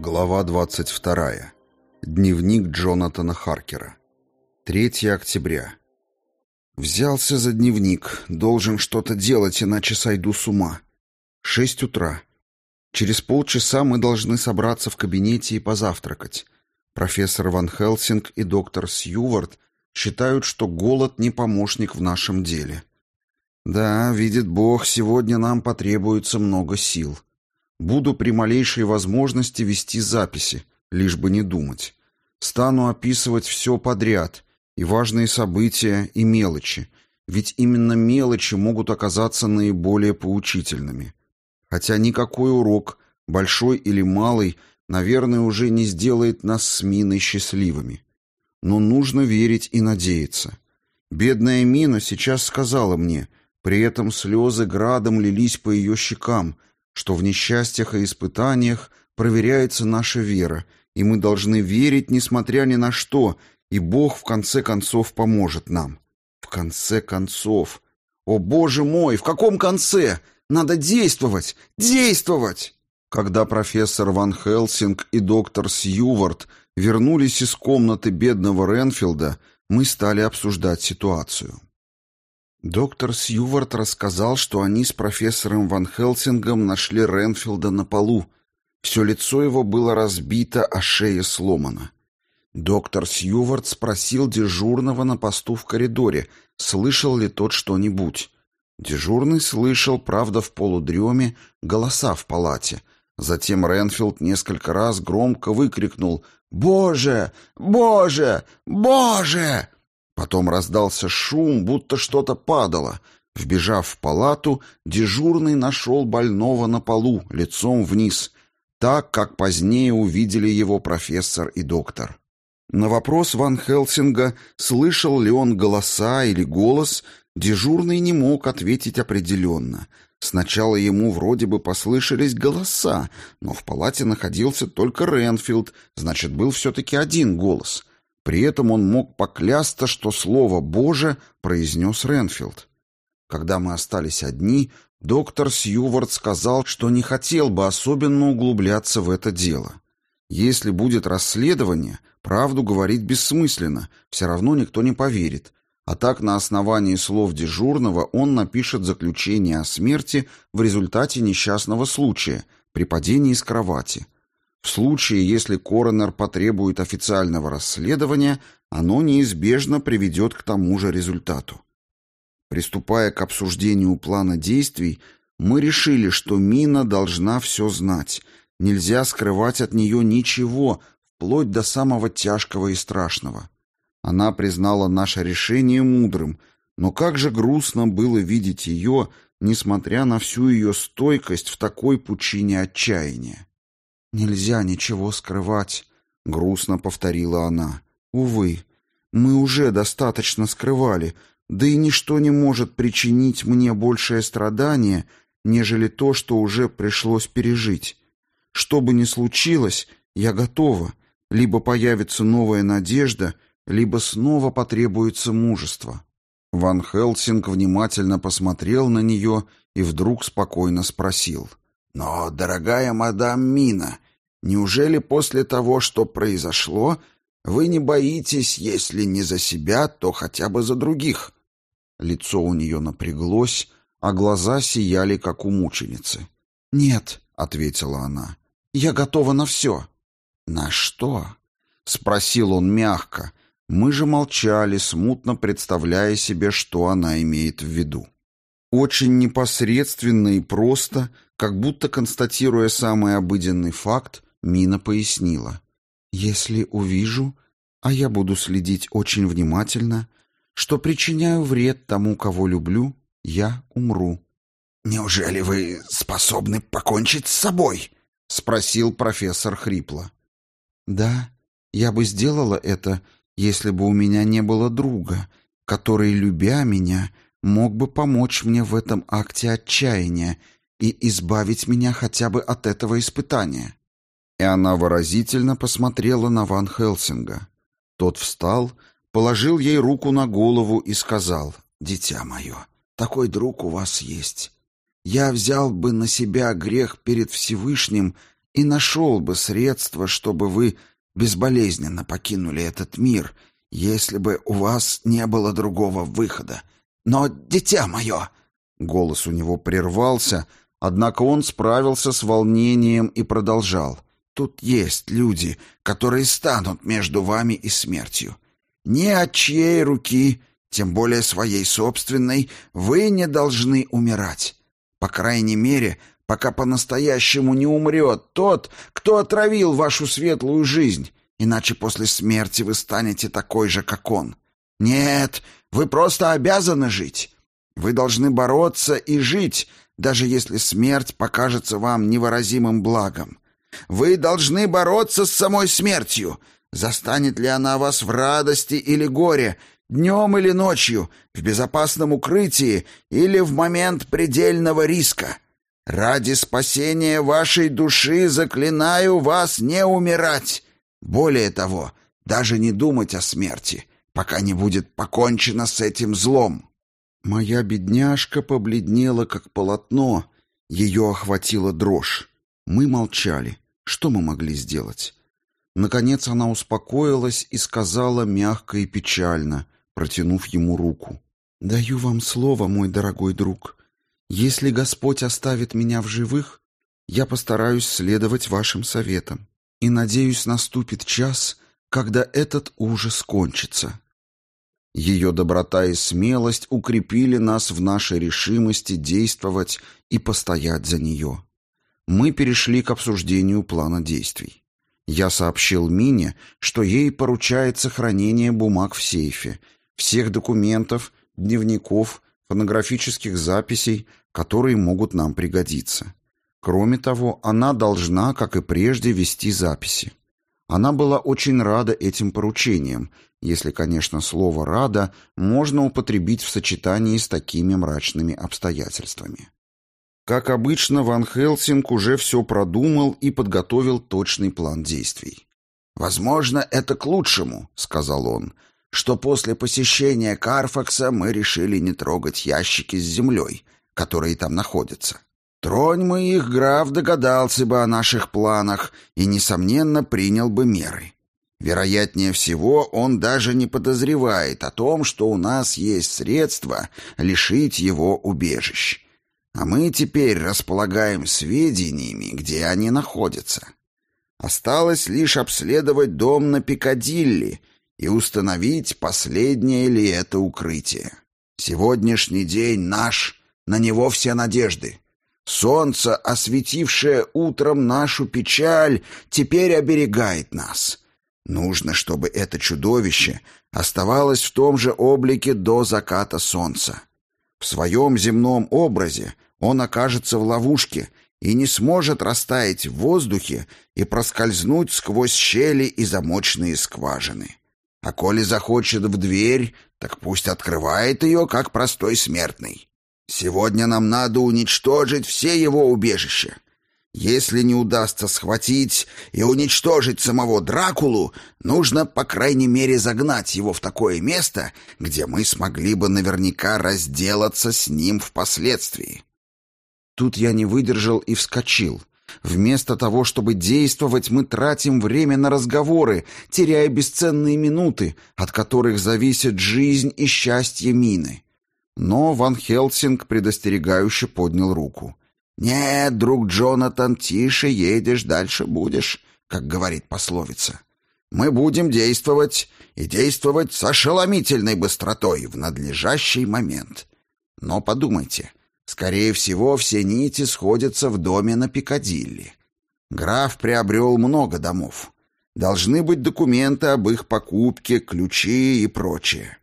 Глава 22. Дневник Джонатана Харкера. 3 октября. Взялся за дневник. Должен что-то делать, иначе сойду с ума. 6 утра. Через полчаса мы должны собраться в кабинете и позавтракать. Профессор Ван Хелсинг и доктор Сьювард считают, что голод не помощник в нашем деле. Да, видит Бог, сегодня нам потребуется много сил. Буду при малейшей возможности вести записи, лишь бы не думать. Стану описывать все подряд, и важные события, и мелочи, ведь именно мелочи могут оказаться наиболее поучительными. Хотя никакой урок, большой или малый, наверное, уже не сделает нас с Миной счастливыми. Но нужно верить и надеяться. Бедная Мина сейчас сказала мне, при этом слезы градом лились по ее щекам – что в несчастьях и испытаниях проверяется наша вера, и мы должны верить, несмотря ни на что, и Бог в конце концов поможет нам. В конце концов. О, Боже мой, в каком конце? Надо действовать! Действовать! Когда профессор Ван Хелсинг и доктор Сьювард вернулись из комнаты бедного Ренфилда, мы стали обсуждать ситуацию. Доктор Сьювард рассказал, что они с профессором Ван Хелсингом нашли Ренфилда на полу. Все лицо его было разбито, а шея сломана. Доктор Сьювард спросил дежурного на посту в коридоре, слышал ли тот что-нибудь. Дежурный слышал, правда, в полудреме, голоса в палате. Затем Ренфилд несколько раз громко выкрикнул «Боже! Боже! Боже!» Потом раздался шум, будто что-то падало. Вбежав в палату, дежурный нашел больного на полу, лицом вниз, так, как позднее увидели его профессор и доктор. На вопрос Ван Хелсинга, слышал ли он голоса или голос, дежурный не мог ответить определенно. Сначала ему вроде бы послышались голоса, но в палате находился только Ренфилд, значит, был все-таки один голос. При этом он мог поклясться, что слово «Боже» произнес Ренфилд. Когда мы остались одни, доктор Сьювард сказал, что не хотел бы особенно углубляться в это дело. Если будет расследование, правду говорить бессмысленно, все равно никто не поверит. А так на основании слов дежурного он напишет заключение о смерти в результате несчастного случая при падении с кровати – в случае, если коронер потребует официального расследования, оно неизбежно приведет к тому же результату. Приступая к обсуждению плана действий, мы решили, что Мина должна все знать. Нельзя скрывать от нее ничего, вплоть до самого тяжкого и страшного. Она признала наше решение мудрым, но как же грустно было видеть ее, несмотря на всю ее стойкость в такой пучине отчаяния. «Нельзя ничего скрывать», — грустно повторила она. «Увы, мы уже достаточно скрывали, да и ничто не может причинить мне большее страдание, нежели то, что уже пришлось пережить. Что бы ни случилось, я готова. Либо появится новая надежда, либо снова потребуется мужество». Ван Хелсинг внимательно посмотрел на нее и вдруг спокойно спросил — но, дорогая мадам Мина, неужели после того, что произошло, вы не боитесь, если не за себя, то хотя бы за других? Лицо у нее напряглось, а глаза сияли, как у мученицы. «Нет», — ответила она, — «я готова на все». «На что?» — спросил он мягко. Мы же молчали, смутно представляя себе, что она имеет в виду. Очень непосредственно и просто, как будто констатируя самый обыденный факт, Мина пояснила. «Если увижу, а я буду следить очень внимательно, что причиняю вред тому, кого люблю, я умру». «Неужели вы способны покончить с собой?» — спросил профессор хрипло. «Да, я бы сделала это, если бы у меня не было друга, который, любя меня, — мог бы помочь мне в этом акте отчаяния и избавить меня хотя бы от этого испытания. И она выразительно посмотрела на Ван Хелсинга. Тот встал, положил ей руку на голову и сказал, «Дитя мое, такой друг у вас есть. Я взял бы на себя грех перед Всевышним, и нашел бы средства, чтобы вы безболезненно покинули этот мир, если бы у вас не было другого выхода. Но, дитя мое...» Голос у него прервался, однако он справился с волнением и продолжал. «Тут есть люди, которые станут между вами и смертью. Ни от чьей руки, тем более своей собственной, вы не должны умирать. По крайней мере, пока по-настоящему не умрет тот, кто отравил вашу светлую жизнь, иначе после смерти вы станете такой же, как он. Нет, вы просто обязаны жить. Вы должны бороться и жить, даже если смерть покажется вам невыразимым благом. Вы должны бороться с самой смертью. Застанет ли она вас в радости или горе, днем или ночью, в безопасном укрытии или в момент предельного риска? Ради спасения вашей души заклинаю вас не умирать. Более того, даже не думать о смерти, пока не будет покончено с этим злом. Моя бедняжка побледнела, как полотно. Ее охватила дрожь. Мы молчали. Что мы могли сделать? Наконец она успокоилась и сказала мягко и печально, протянув ему руку. «Даю вам слово, мой дорогой друг. Если Господь оставит меня в живых, я постараюсь следовать вашим советам. И, надеюсь, наступит час, когда этот ужас кончится». Ее доброта и смелость укрепили нас в нашей решимости действовать и постоять за нее мы перешли к обсуждению плана действий. Я сообщил Мине, что ей поручается хранение бумаг в сейфе, всех документов, дневников, фонографических записей, которые могут нам пригодиться. Кроме того, она должна, как и прежде, вести записи. Она была очень рада этим поручениям, если, конечно, слово «рада» можно употребить в сочетании с такими мрачными обстоятельствами. Как обычно, Ван Хелсинг уже все продумал и подготовил точный план действий. «Возможно, это к лучшему», — сказал он, «что после посещения Карфакса мы решили не трогать ящики с землей, которые там находятся. Тронь мы их, граф догадался бы о наших планах и, несомненно, принял бы меры. Вероятнее всего, он даже не подозревает о том, что у нас есть средства лишить его убежищ». А мы теперь располагаем сведениями, где они находятся. Осталось лишь обследовать дом на Пикадилли и установить, последнее ли это укрытие. Сегодняшний день наш, на него все надежды. Солнце, осветившее утром нашу печаль, теперь оберегает нас. Нужно, чтобы это чудовище оставалось в том же облике до заката солнца. В своем земном образе он окажется в ловушке и не сможет растаять в воздухе и проскользнуть сквозь щели и замочные скважины. А коли захочет в дверь, так пусть открывает ее, как простой смертный. Сегодня нам надо уничтожить все его убежища. Если не удастся схватить и уничтожить самого Дракулу, нужно, по крайней мере, загнать его в такое место, где мы смогли бы наверняка разделаться с ним впоследствии. Тут я не выдержал и вскочил. Вместо того, чтобы действовать, мы тратим время на разговоры, теряя бесценные минуты, от которых зависит жизнь и счастье Мины. Но Ван Хелсинг предостерегающе поднял руку. «Нет, друг Джонатан, тише едешь, дальше будешь», как говорит пословица. «Мы будем действовать, и действовать с ошеломительной быстротой в надлежащий момент. Но подумайте, Скорее всего, все нити сходятся в доме на Пикадилли. Граф приобрел много домов. Должны быть документы об их покупке, ключи и прочее.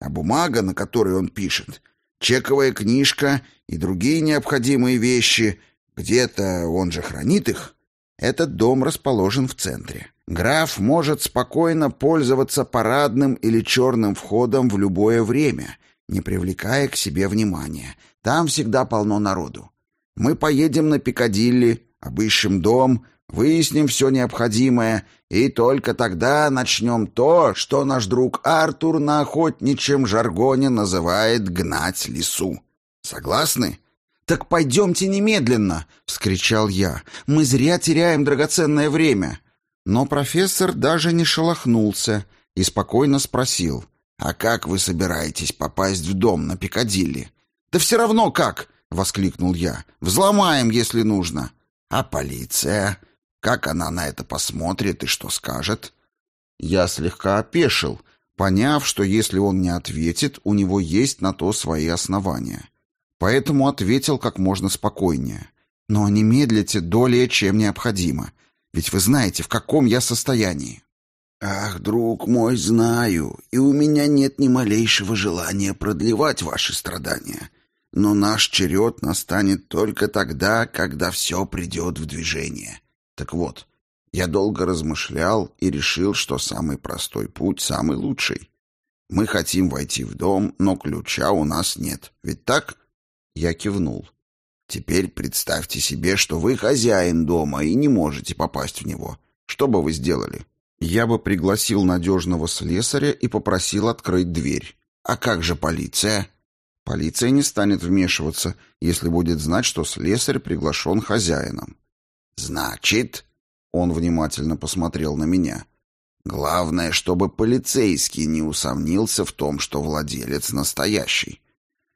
А бумага, на которой он пишет, чековая книжка и другие необходимые вещи, где-то он же хранит их. Этот дом расположен в центре. Граф может спокойно пользоваться парадным или черным входом в любое время, не привлекая к себе внимания — там всегда полно народу. Мы поедем на Пикадилли, обыщем дом, выясним все необходимое, и только тогда начнем то, что наш друг Артур на охотничьем жаргоне называет «гнать лесу». Согласны? «Так пойдемте немедленно!» — вскричал я. «Мы зря теряем драгоценное время!» Но профессор даже не шелохнулся и спокойно спросил. «А как вы собираетесь попасть в дом на Пикадилли?» «Да все равно как!» — воскликнул я. «Взломаем, если нужно». «А полиция? Как она на это посмотрит и что скажет?» Я слегка опешил, поняв, что если он не ответит, у него есть на то свои основания. Поэтому ответил как можно спокойнее. «Но не медлите долее, чем необходимо. Ведь вы знаете, в каком я состоянии». «Ах, друг мой, знаю, и у меня нет ни малейшего желания продлевать ваши страдания. Но наш черед настанет только тогда, когда все придет в движение. Так вот, я долго размышлял и решил, что самый простой путь самый лучший. Мы хотим войти в дом, но ключа у нас нет. Ведь так? Я кивнул. Теперь представьте себе, что вы хозяин дома и не можете попасть в него. Что бы вы сделали? Я бы пригласил надежного слесаря и попросил открыть дверь. А как же полиция? Полиция не станет вмешиваться, если будет знать, что слесарь приглашен хозяином. Значит, он внимательно посмотрел на меня. Главное, чтобы полицейский не усомнился в том, что владелец настоящий.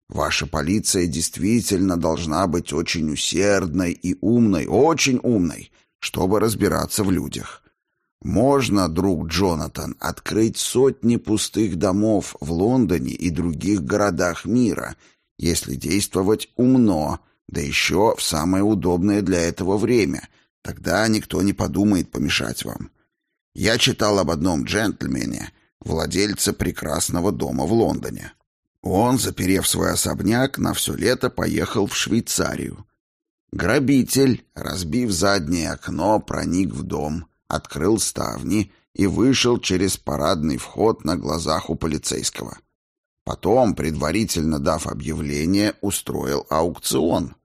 Ваша полиция действительно должна быть очень усердной и умной, очень умной, чтобы разбираться в людях. Можно, друг Джонатан, открыть сотни пустых домов в Лондоне и других городах мира, если действовать умно, да еще в самое удобное для этого время. Тогда никто не подумает помешать вам. Я читал об одном джентльмене, владельце прекрасного дома в Лондоне. Он, заперев свой особняк, на все лето поехал в Швейцарию. Грабитель, разбив заднее окно, проник в дом — открыл ставни и вышел через парадный вход на глазах у полицейского. Потом, предварительно дав объявление, устроил аукцион.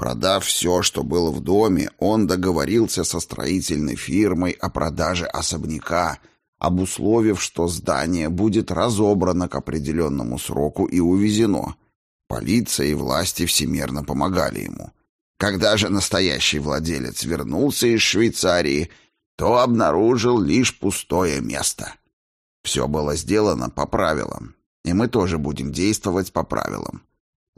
Продав все, что было в доме, он договорился со строительной фирмой о продаже особняка, обусловив, что здание будет разобрано к определенному сроку и увезено. Полиция и власти всемерно помогали ему. Когда же настоящий владелец вернулся из Швейцарии то обнаружил лишь пустое место. Все было сделано по правилам, и мы тоже будем действовать по правилам.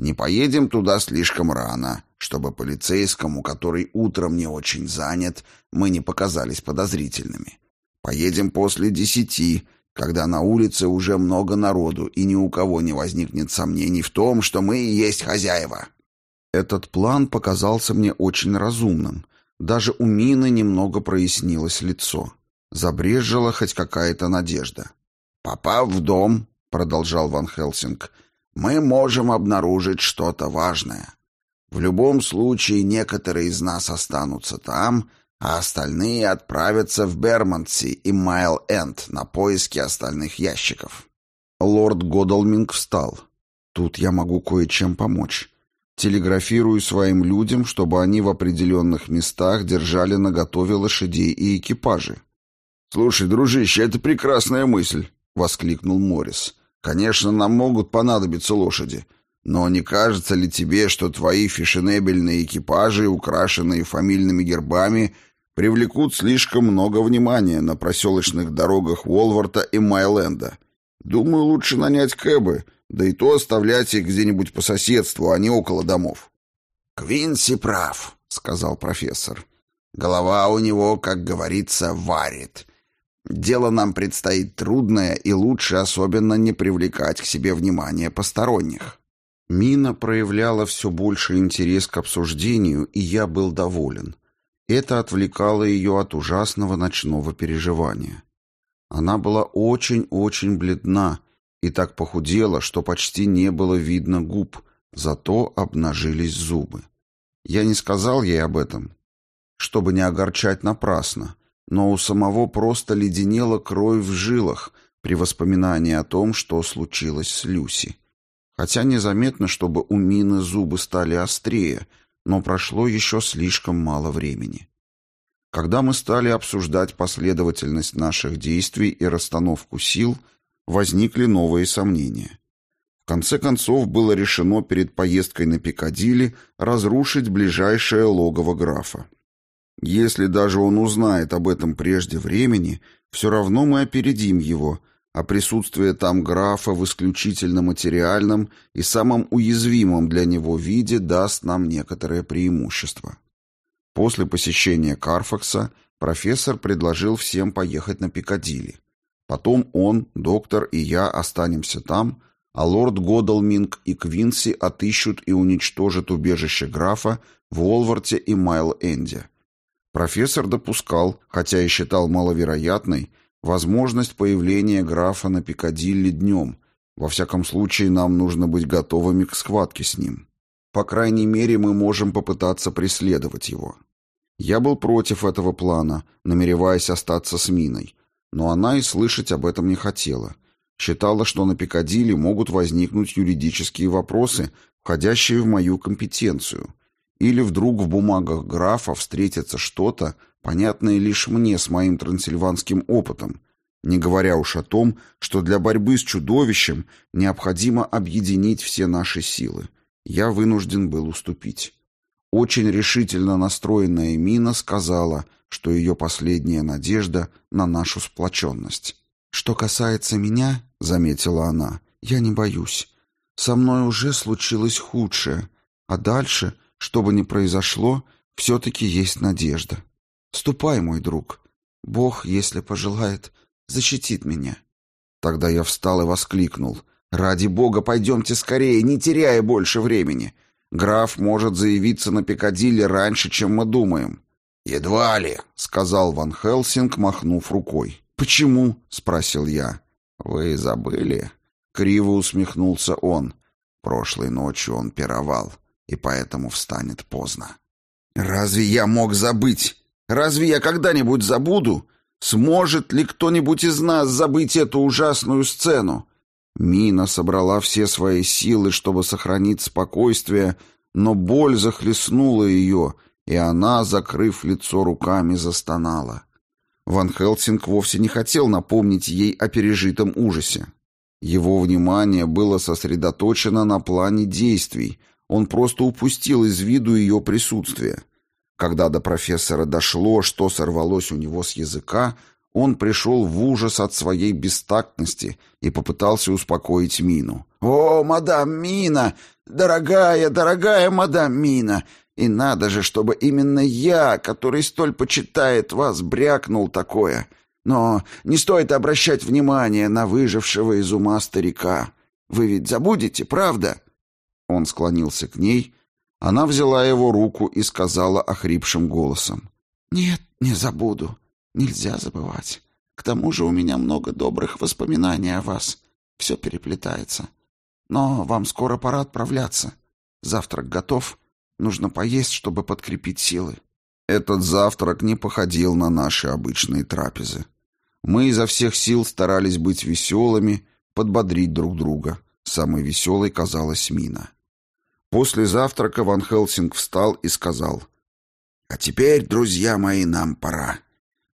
Не поедем туда слишком рано, чтобы полицейскому, который утром не очень занят, мы не показались подозрительными. Поедем после десяти, когда на улице уже много народу, и ни у кого не возникнет сомнений в том, что мы и есть хозяева. Этот план показался мне очень разумным, даже у Мины немного прояснилось лицо. Забрежила хоть какая-то надежда. «Попав в дом», — продолжал Ван Хелсинг, — «мы можем обнаружить что-то важное. В любом случае некоторые из нас останутся там, а остальные отправятся в Бермонтси и Майл-Энд на поиски остальных ящиков». Лорд Годалминг встал. «Тут я могу кое-чем помочь. Телеграфирую своим людям, чтобы они в определенных местах держали наготове лошадей и экипажи. «Слушай, дружище, это прекрасная мысль», — воскликнул Моррис. «Конечно, нам могут понадобиться лошади, но не кажется ли тебе, что твои фешенебельные экипажи, украшенные фамильными гербами, привлекут слишком много внимания на проселочных дорогах Уолворта и Майленда? Думаю, лучше нанять кэбы, да и то оставлять их где-нибудь по соседству, а не около домов. «Квинси прав», — сказал профессор. «Голова у него, как говорится, варит. Дело нам предстоит трудное, и лучше особенно не привлекать к себе внимание посторонних». Мина проявляла все больше интерес к обсуждению, и я был доволен. Это отвлекало ее от ужасного ночного переживания. Она была очень-очень бледна, и так похудела, что почти не было видно губ, зато обнажились зубы. Я не сказал ей об этом, чтобы не огорчать напрасно, но у самого просто леденела кровь в жилах при воспоминании о том, что случилось с Люси. Хотя незаметно, чтобы у Мины зубы стали острее, но прошло еще слишком мало времени. Когда мы стали обсуждать последовательность наших действий и расстановку сил – возникли новые сомнения. В конце концов было решено перед поездкой на Пикадилли разрушить ближайшее логово графа. Если даже он узнает об этом прежде времени, все равно мы опередим его, а присутствие там графа в исключительно материальном и самом уязвимом для него виде даст нам некоторое преимущество. После посещения Карфакса профессор предложил всем поехать на Пикадилли. Потом он, доктор и я останемся там, а лорд Годалминг и Квинси отыщут и уничтожат убежище графа в Уолворте и Майл-Энде. Профессор допускал, хотя и считал маловероятной, возможность появления графа на Пикадилли днем. Во всяком случае, нам нужно быть готовыми к схватке с ним. По крайней мере, мы можем попытаться преследовать его. Я был против этого плана, намереваясь остаться с Миной, но она и слышать об этом не хотела. Считала, что на Пикадилли могут возникнуть юридические вопросы, входящие в мою компетенцию. Или вдруг в бумагах графа встретится что-то, понятное лишь мне с моим трансильванским опытом, не говоря уж о том, что для борьбы с чудовищем необходимо объединить все наши силы. Я вынужден был уступить. Очень решительно настроенная Мина сказала, что ее последняя надежда на нашу сплоченность. «Что касается меня, — заметила она, — я не боюсь. Со мной уже случилось худшее, а дальше, что бы ни произошло, все-таки есть надежда. Ступай, мой друг. Бог, если пожелает, защитит меня». Тогда я встал и воскликнул. «Ради Бога, пойдемте скорее, не теряя больше времени. Граф может заявиться на Пикадилли раньше, чем мы думаем». «Едва ли», — сказал Ван Хелсинг, махнув рукой. «Почему?» — спросил я. «Вы забыли?» — криво усмехнулся он. Прошлой ночью он пировал, и поэтому встанет поздно. «Разве я мог забыть? Разве я когда-нибудь забуду? Сможет ли кто-нибудь из нас забыть эту ужасную сцену? Мина собрала все свои силы, чтобы сохранить спокойствие, но боль захлестнула ее, и она, закрыв лицо руками, застонала. Ван Хелсинг вовсе не хотел напомнить ей о пережитом ужасе. Его внимание было сосредоточено на плане действий, он просто упустил из виду ее присутствие. Когда до профессора дошло, что сорвалось у него с языка, он пришел в ужас от своей бестактности и попытался успокоить Мину. «О, мадам Мина! Дорогая, дорогая мадам Мина! И надо же, чтобы именно я, который столь почитает вас, брякнул такое. Но не стоит обращать внимание на выжившего из ума старика. Вы ведь забудете, правда?» Он склонился к ней. Она взяла его руку и сказала охрипшим голосом. «Нет, не забуду. Нельзя забывать. К тому же у меня много добрых воспоминаний о вас. Все переплетается. Но вам скоро пора отправляться. Завтрак готов. Нужно поесть, чтобы подкрепить силы. Этот завтрак не походил на наши обычные трапезы. Мы изо всех сил старались быть веселыми, подбодрить друг друга. Самой веселой казалась Мина. После завтрака Ван Хелсинг встал и сказал, «А теперь, друзья мои, нам пора.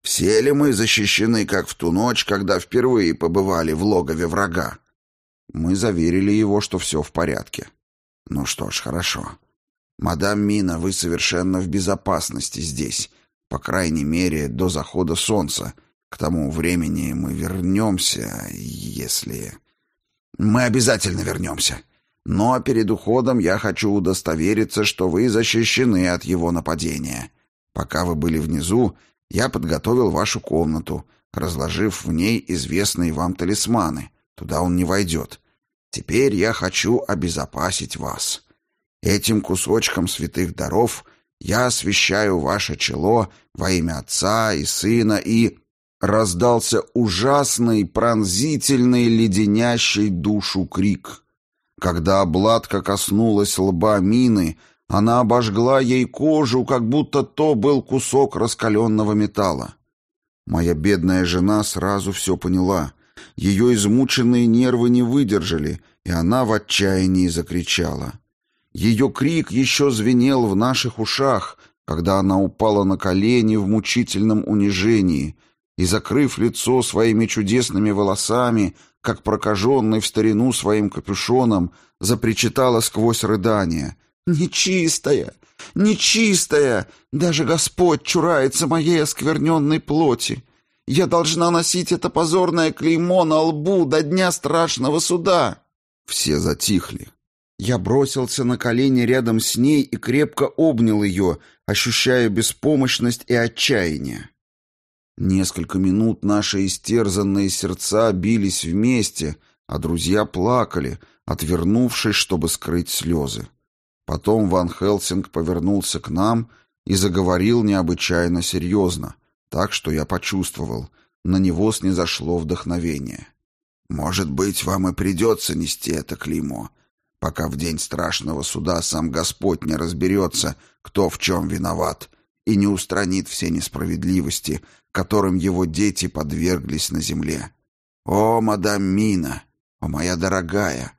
Все ли мы защищены, как в ту ночь, когда впервые побывали в логове врага? Мы заверили его, что все в порядке. Ну что ж, хорошо. Мадам Мина, вы совершенно в безопасности здесь, по крайней мере, до захода солнца. К тому времени мы вернемся, если... Мы обязательно вернемся. Но перед уходом я хочу удостовериться, что вы защищены от его нападения. Пока вы были внизу, я подготовил вашу комнату, разложив в ней известные вам талисманы. Туда он не войдет. Теперь я хочу обезопасить вас. Этим кусочком святых даров я освящаю ваше чело во имя Отца и Сына и...» Раздался ужасный, пронзительный, леденящий душу крик. Когда обладка коснулась лба мины, она обожгла ей кожу, как будто то был кусок раскаленного металла. Моя бедная жена сразу все поняла. Ее измученные нервы не выдержали, и она в отчаянии закричала. Ее крик еще звенел в наших ушах, когда она упала на колени в мучительном унижении и, закрыв лицо своими чудесными волосами, как прокаженный в старину своим капюшоном, запричитала сквозь рыдание. «Нечистая! Нечистая! Даже Господь чурается моей оскверненной плоти! Я должна носить это позорное клеймо на лбу до дня страшного суда!» Все затихли. Я бросился на колени рядом с ней и крепко обнял ее, ощущая беспомощность и отчаяние. Несколько минут наши истерзанные сердца бились вместе, а друзья плакали, отвернувшись, чтобы скрыть слезы. Потом Ван Хелсинг повернулся к нам и заговорил необычайно серьезно, так что я почувствовал, на него снизошло вдохновение. «Может быть, вам и придется нести это клеймо, пока в день страшного суда сам Господь не разберется, кто в чем виноват, и не устранит все несправедливости, которым его дети подверглись на земле. О, мадам Мина, о, моя дорогая,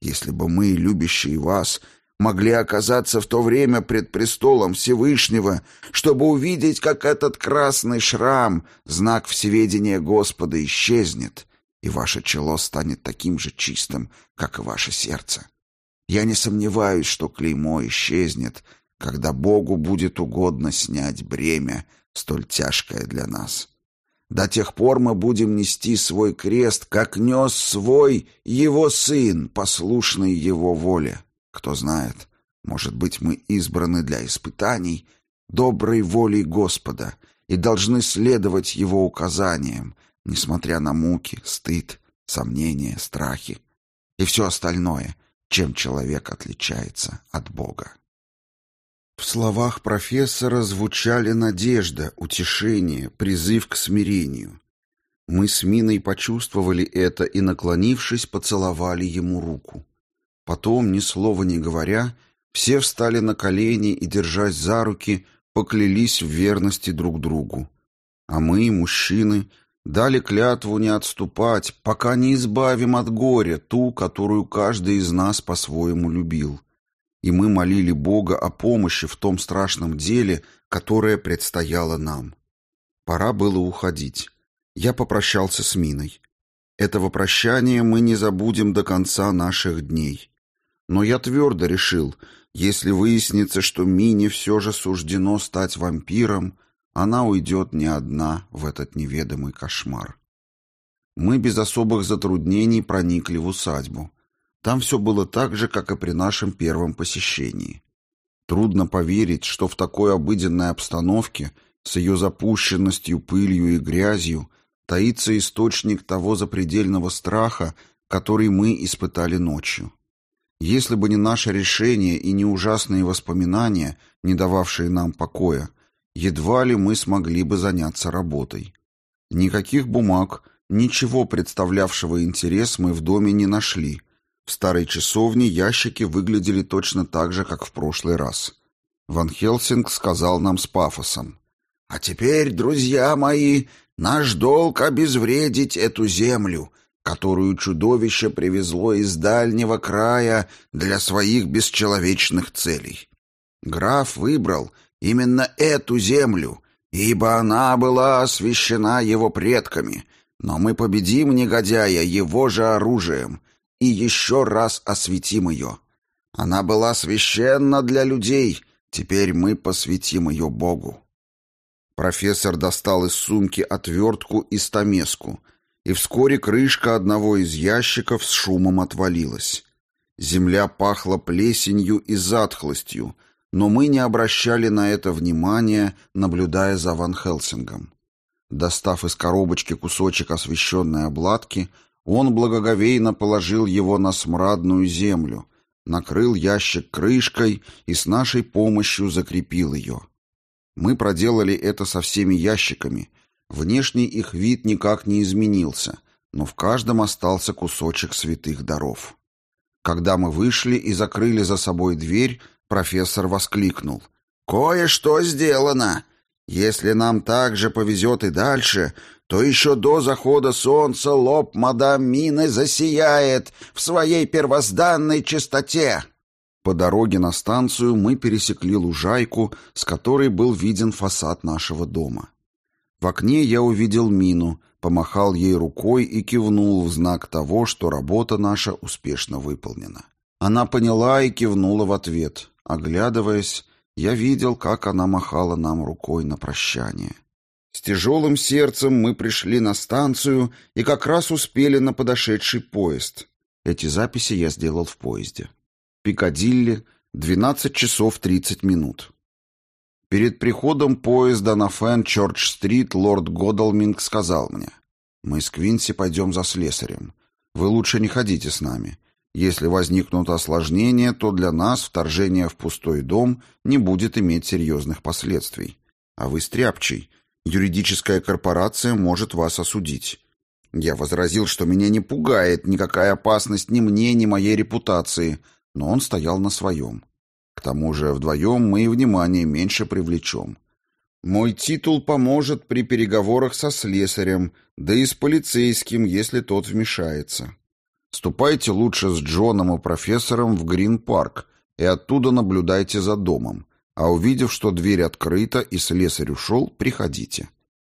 если бы мы, любящие вас, могли оказаться в то время пред престолом Всевышнего, чтобы увидеть, как этот красный шрам, знак всеведения Господа, исчезнет, и ваше чело станет таким же чистым, как и ваше сердце. Я не сомневаюсь, что клеймо исчезнет, когда Богу будет угодно снять бремя, столь тяжкое для нас. До тех пор мы будем нести свой крест, как нес свой его сын, послушный его воле. Кто знает, может быть, мы избраны для испытаний доброй волей Господа и должны следовать его указаниям, несмотря на муки, стыд, сомнения, страхи и все остальное — чем человек отличается от Бога. В словах профессора звучали надежда, утешение, призыв к смирению. Мы с Миной почувствовали это и, наклонившись, поцеловали ему руку. Потом, ни слова не говоря, все встали на колени и, держась за руки, поклялись в верности друг другу. А мы, мужчины, Дали клятву не отступать, пока не избавим от горя ту, которую каждый из нас по-своему любил. И мы молили Бога о помощи в том страшном деле, которое предстояло нам. Пора было уходить. Я попрощался с Миной. Этого прощания мы не забудем до конца наших дней. Но я твердо решил, если выяснится, что Мине все же суждено стать вампиром, она уйдет не одна в этот неведомый кошмар. Мы без особых затруднений проникли в усадьбу. Там все было так же, как и при нашем первом посещении. Трудно поверить, что в такой обыденной обстановке, с ее запущенностью, пылью и грязью, таится источник того запредельного страха, который мы испытали ночью. Если бы не наше решение и не ужасные воспоминания, не дававшие нам покоя, едва ли мы смогли бы заняться работой. Никаких бумаг, ничего представлявшего интерес мы в доме не нашли. В старой часовне ящики выглядели точно так же, как в прошлый раз. Ван Хелсинг сказал нам с пафосом. «А теперь, друзья мои, наш долг обезвредить эту землю, которую чудовище привезло из дальнего края для своих бесчеловечных целей. Граф выбрал — именно эту землю, ибо она была освящена его предками. Но мы победим негодяя его же оружием и еще раз осветим ее. Она была священна для людей, теперь мы посвятим ее Богу». Профессор достал из сумки отвертку и стамеску, и вскоре крышка одного из ящиков с шумом отвалилась. Земля пахла плесенью и затхлостью, но мы не обращали на это внимания, наблюдая за Ван Хелсингом. Достав из коробочки кусочек освещенной обладки, он благоговейно положил его на смрадную землю, накрыл ящик крышкой и с нашей помощью закрепил ее. Мы проделали это со всеми ящиками. Внешний их вид никак не изменился, но в каждом остался кусочек святых даров. Когда мы вышли и закрыли за собой дверь, Профессор воскликнул. «Кое-что сделано. Если нам так же повезет и дальше, то еще до захода солнца лоб мадам Мины засияет в своей первозданной чистоте». По дороге на станцию мы пересекли лужайку, с которой был виден фасад нашего дома. В окне я увидел Мину, помахал ей рукой и кивнул в знак того, что работа наша успешно выполнена. Она поняла и кивнула в ответ. Оглядываясь, я видел, как она махала нам рукой на прощание. С тяжелым сердцем мы пришли на станцию и как раз успели на подошедший поезд. Эти записи я сделал в поезде. Пикадилли, 12 часов 30 минут. Перед приходом поезда на Фэн-Чорч-стрит лорд Годалминг сказал мне, «Мы с Квинси пойдем за слесарем. Вы лучше не ходите с нами. Если возникнут осложнения, то для нас вторжение в пустой дом не будет иметь серьезных последствий. А вы стряпчий. Юридическая корпорация может вас осудить». Я возразил, что меня не пугает никакая опасность ни мне, ни моей репутации, но он стоял на своем. К тому же вдвоем мы и внимание меньше привлечем. Мой титул поможет при переговорах со слесарем, да и с полицейским, если тот вмешается. Ступайте лучше с Джоном и профессором в Грин-парк и оттуда наблюдайте за домом, а увидев, что дверь открыта и слесарь ушел, приходите.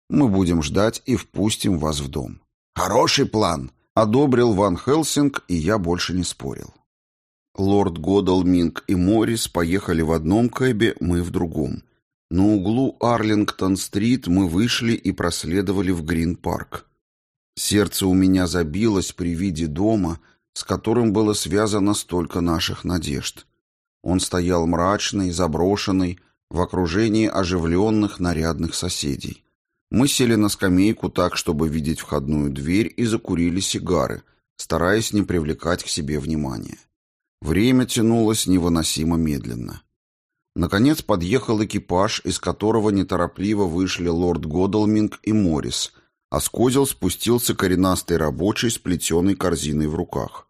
Мы будем ждать и впустим вас в дом. Хороший план, одобрил Ван Хелсинг, и я больше не спорил. Лорд Годал, Минг и Моррис поехали в одном кэбе, мы в другом. На углу Арлингтон-стрит мы вышли и проследовали в Грин-парк. Сердце у меня забилось при виде дома, с которым было связано столько наших надежд. Он стоял мрачный, заброшенный, в окружении оживленных нарядных соседей. Мы сели на скамейку так, чтобы видеть входную дверь, и закурили сигары, стараясь не привлекать к себе внимания. Время тянулось невыносимо медленно. Наконец подъехал экипаж, из которого неторопливо вышли лорд Годалминг и Моррис, а с козел спустился коренастый рабочий с плетеной корзиной в руках.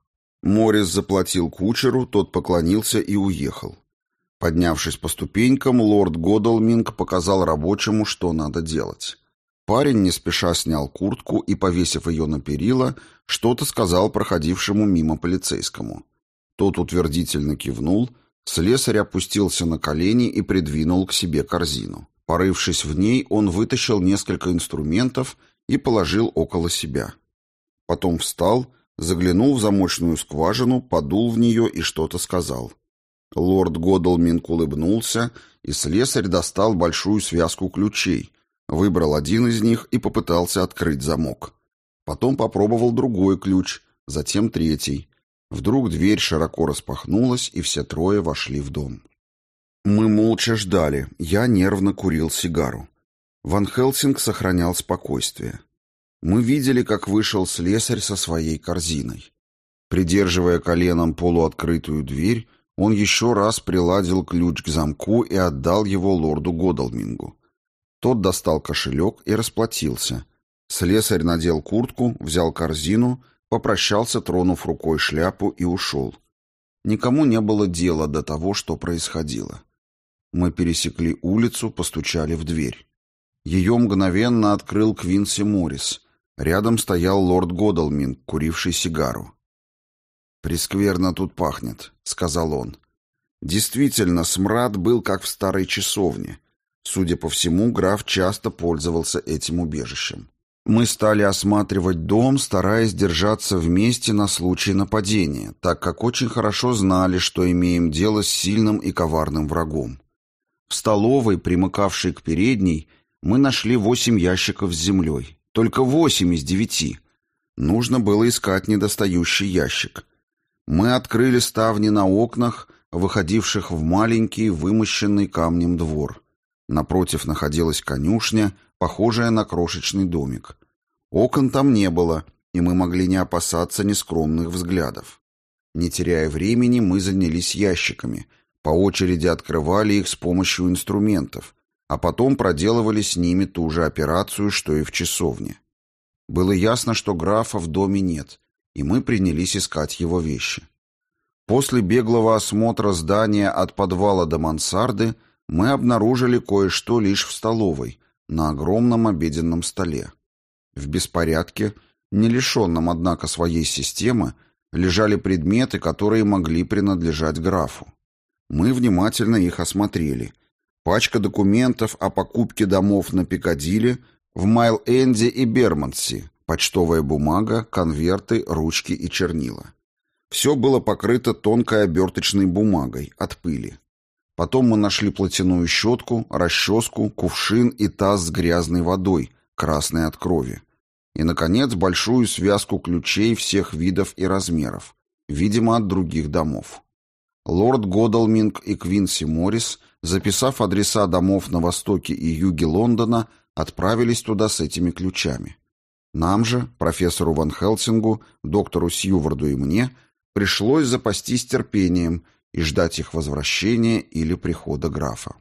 Моррис заплатил кучеру, тот поклонился и уехал. Поднявшись по ступенькам, лорд Годалминг показал рабочему, что надо делать. Парень не спеша снял куртку и, повесив ее на перила, что-то сказал проходившему мимо полицейскому. Тот утвердительно кивнул, слесарь опустился на колени и придвинул к себе корзину. Порывшись в ней, он вытащил несколько инструментов и положил около себя. Потом встал, заглянул в замочную скважину, подул в нее и что-то сказал. Лорд Годалминг улыбнулся, и слесарь достал большую связку ключей, выбрал один из них и попытался открыть замок. Потом попробовал другой ключ, затем третий. Вдруг дверь широко распахнулась, и все трое вошли в дом. Мы молча ждали. Я нервно курил сигару. Ван Хелсинг сохранял спокойствие. Мы видели, как вышел слесарь со своей корзиной. Придерживая коленом полуоткрытую дверь, он еще раз приладил ключ к замку и отдал его лорду Годалмингу. Тот достал кошелек и расплатился. Слесарь надел куртку, взял корзину — попрощался, тронув рукой шляпу, и ушел. Никому не было дела до того, что происходило. Мы пересекли улицу, постучали в дверь. Ее мгновенно открыл Квинси Моррис. Рядом стоял лорд Годалмин, куривший сигару. «Прескверно тут пахнет», — сказал он. Действительно, смрад был как в старой часовне. Судя по всему, граф часто пользовался этим убежищем. Мы стали осматривать дом, стараясь держаться вместе на случай нападения, так как очень хорошо знали, что имеем дело с сильным и коварным врагом. В столовой, примыкавшей к передней, мы нашли восемь ящиков с землей. Только восемь из девяти. Нужно было искать недостающий ящик. Мы открыли ставни на окнах, выходивших в маленький, вымощенный камнем двор. Напротив находилась конюшня — похожая на крошечный домик. Окон там не было, и мы могли не опасаться нескромных взглядов. Не теряя времени, мы занялись ящиками, по очереди открывали их с помощью инструментов, а потом проделывали с ними ту же операцию, что и в часовне. Было ясно, что графа в доме нет, и мы принялись искать его вещи. После беглого осмотра здания от подвала до мансарды мы обнаружили кое-что лишь в столовой, на огромном обеденном столе. В беспорядке, не лишенном, однако, своей системы, лежали предметы, которые могли принадлежать графу. Мы внимательно их осмотрели. Пачка документов о покупке домов на Пикадилли, в Майл-Энде и Бермонси, почтовая бумага, конверты, ручки и чернила. Все было покрыто тонкой оберточной бумагой от пыли. Потом мы нашли платяную щетку, расческу, кувшин и таз с грязной водой, красной от крови. И, наконец, большую связку ключей всех видов и размеров, видимо, от других домов. Лорд Годалминг и Квинси Моррис, записав адреса домов на востоке и юге Лондона, отправились туда с этими ключами. Нам же, профессору Ван Хелсингу, доктору Сьюварду и мне, пришлось запастись терпением и ждать их возвращения или прихода графа.